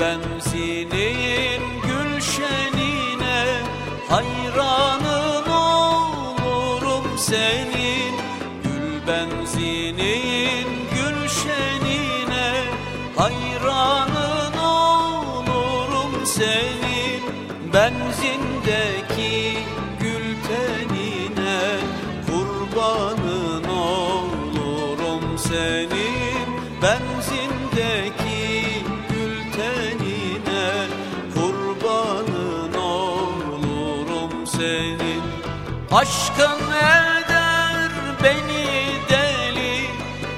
benzinin gülşenine Hayranın olurum senin. Gül benzinin gülşenine Hayranın olurum senin. Benzindeki Aşkın eder beni deli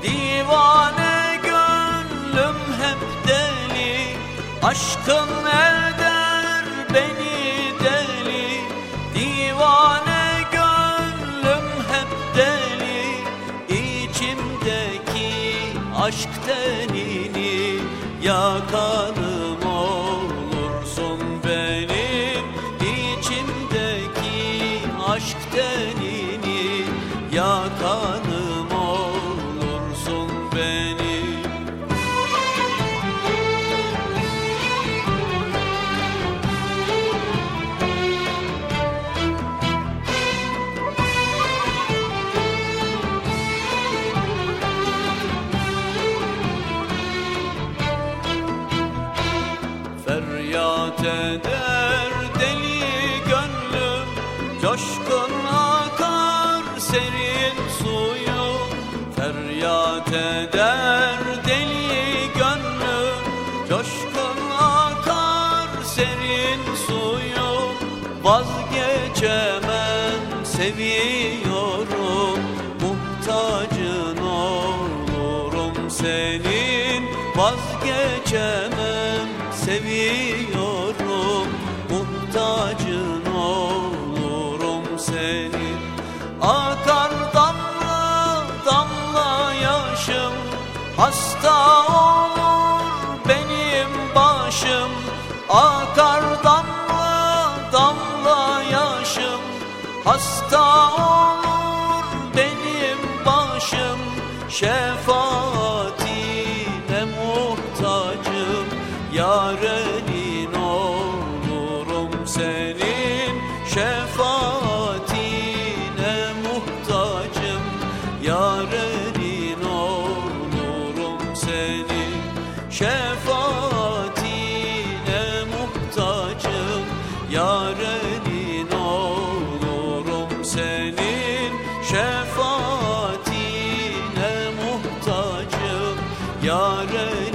Divane gönlüm hep deli. Aşkın eder beni deli Divane gönlüm hep deli. İçimdeki aşk tenini Yakanım Yakanım olursun benim. Feryat eder deli gönlüm Coşkun serin suyu Feryat eder deli gönlüm. Coşkun akar serin suyu Vazgeçemem seviyorum. Muhtacın olurum senin Vazgeçemem seviyorum. Muhtacın Hasta olur benim başım Akar damla damla yaşım. Hasta olur benim başım Şefaatine muhtacım. Yarenin şefaatine muhtacım Yarenin olurum senin. Şefaatine muhtacım Yarenin